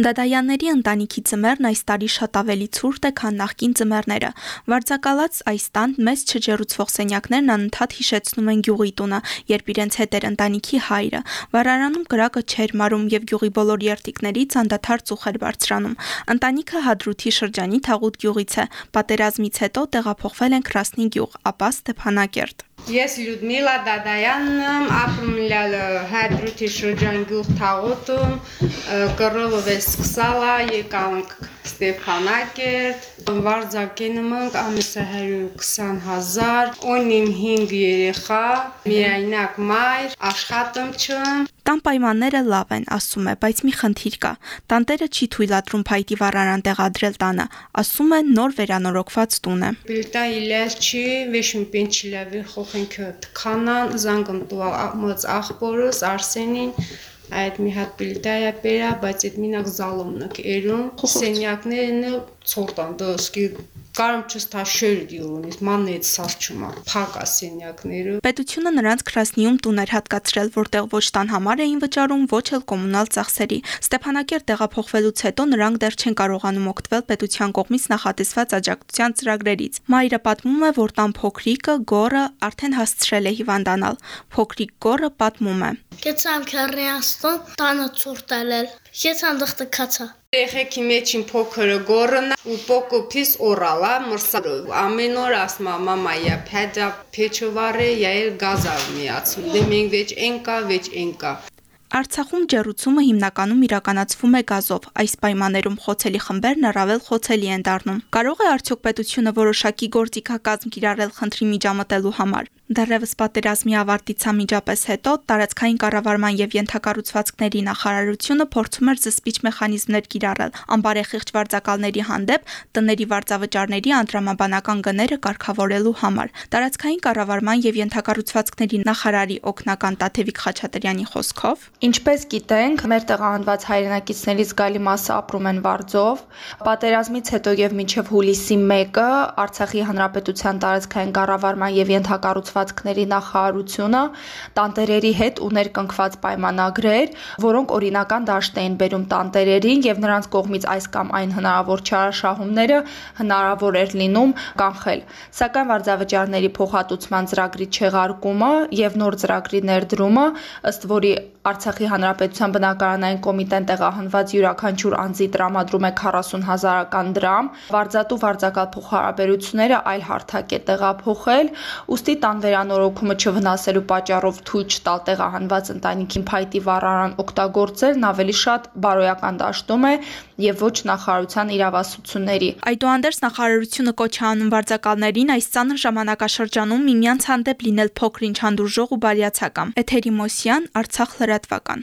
Դադայանների ընտանիքի ծմերն այս տարի շատ ավելի ցուրտ է, քան նախկին ծմերները։ Վարձակալած այս տան մեծ չջերուցվող սենյակներն անընդհատ հիշեցնում են գյուղի տունը, երբ իրենց հետ էր ընտանիքի հայրը։ Վառարանում կրակը չէր մարում եւ գյուղի բոլոր երթիկներից անդադար ծուխ էր բարձրանում։ Ընտանիքը Հադրութի շրջանի Թաղուտ գյուղից է։ Պատերազմից հետո տեղափոխվել են Կրասնի գյուղ, ապա Ստեփանակերտ։ Ես Լյուդմիլա Դադայանն եմ, ապրում եմ Հադրութի շրջան գյուղ Թաղուտում, կռովով է սկսալա, եկանք Ստեփանակերտ, վարձակենում ենք ամիսը 120 հազար, ունիմ 5 երեխա, միայնակ մայր, աշխատում չեմ, Տան պայմանները լավ են, ասում է, բայց մի խնդիր կա։ Տանտերը չի թույլատրում փայտի վառարան տեղադրել տանը, ասում է նոր վերանորոգված տուն է։ Բիլտա իլերչի, վեշմ պենչիլավի խոխենքը տքանան, զանգում տուա մոց ախպորս, Արսենին, այդ մի հատ բիլտայա պերա, բայց այդ մինակ զալոմնակ երում, սենյակներն ցորտան դոսկի կարամ չստա շեր դյուրունից մանետ սարչումա փակա սենյակները Պետությունը նրանց Կրասնիում տուներ հատկացրել, որտեղ ոչ տան համար էին վճարում, ոչ էլ կոմունալ ծախսերի։ Ստեփանակերտ տեղափոխվելուց հետո նրանք դեռ չեն կարողանում օգտվել պետության կողմից նախատեսված աջակցության ծրագրերից։ Մայրը պատմում է, որ տան փոքրիկը Գորը արդեն հասցրել է հիվանդանալ։ Փոքրիկ Գորը պատմում է. Կեցամ քեռիաստոն տանը ցուրտալել։ Կեցամ դղտը քացա։ Երեխեքի մեջին փոքրը գորնա ու պոկոփիս օրալա մրսա ամեն օր ասմա մամայա փեջա փեչովարե յայել գազար միացում դե մենք վեճ ենկա վեճ ենկա Արցախում ջերուցումը հիմնականում իրականացվում է գազով։ Այս պայմաններում խոցելի խմբերն առավել խոցելի են դառնում։ Կարող է արդյոք պետությունը որոշակի գործիքակազմ կիրառել խնդրի միջամտելու համար։ Դեռևս պատերազմի ավարտից ամիջապես հետո տարածքային կառավարման եւ յենթակառուցվածքների նախարարությունը փորձում էր զսպիչ մեխանիզմներ կիրառել անբարեխիղճ վարձակալների հանդեպ տների վարձավճարների անդրամաբանական գները կարգավորելու համար։ Տարածքային կառավարման եւ յենթակառուցվածքների նախարարի օգնական Տաթևիկ Խաչատրյանի խոսքով Ինչպես գիտենք, մեր տեղահանված հայրենակիցների զգալի մասը ապրում են Վարձով։ Պատերազմից հետո եւ մինչեւ հուլիսի 1-ը Արցախի հանրապետության տարածքային կառավարման եւ յենթակառուցվածքների նախարարությունը տանտերերի հետ ուներ կնքված պայմանագրեր, որոնք օրինական դաշտ էին բերում տանտերերին եւ նրանց կողմից այս կամ այն հնարավոր չարաշահումները հնարավոր էր լինում կանխել։ Սակայն վարձավճարների փոխհատուցման ծրագրի չեղարկումը եւ նոր ծրագրի ներդրումը, ըստ որի Արցախի Հանրապետության բնակարանային կոմիտեն տեղահանված յուրաքանչյուր անձի տրամադրում է 40 հազարական դրամ, վարձատու վարձակալ փոխհարաբերությունները այլ հարթակ է տեղափոխել, ուստի տան վերանորոգումը չվնասելու պատճառով թույլ չտալ տեղահանված ընտանիքին փայտի վառարան օգտագործելն ավելի շատ բարոյական դաշտում է եւ ոչ նախարարության իրավասությունների։ Այդուհանդերձ նախարարությունը կոչ է անում վարձակալներին այս ցաներ ժամանակաշրջանում միմյանց հանդեպ լինել փոքր-ինչ հանդուրժող ու բարյացակամ։ Էթերի Մոսյան, Արցախ լրատվական։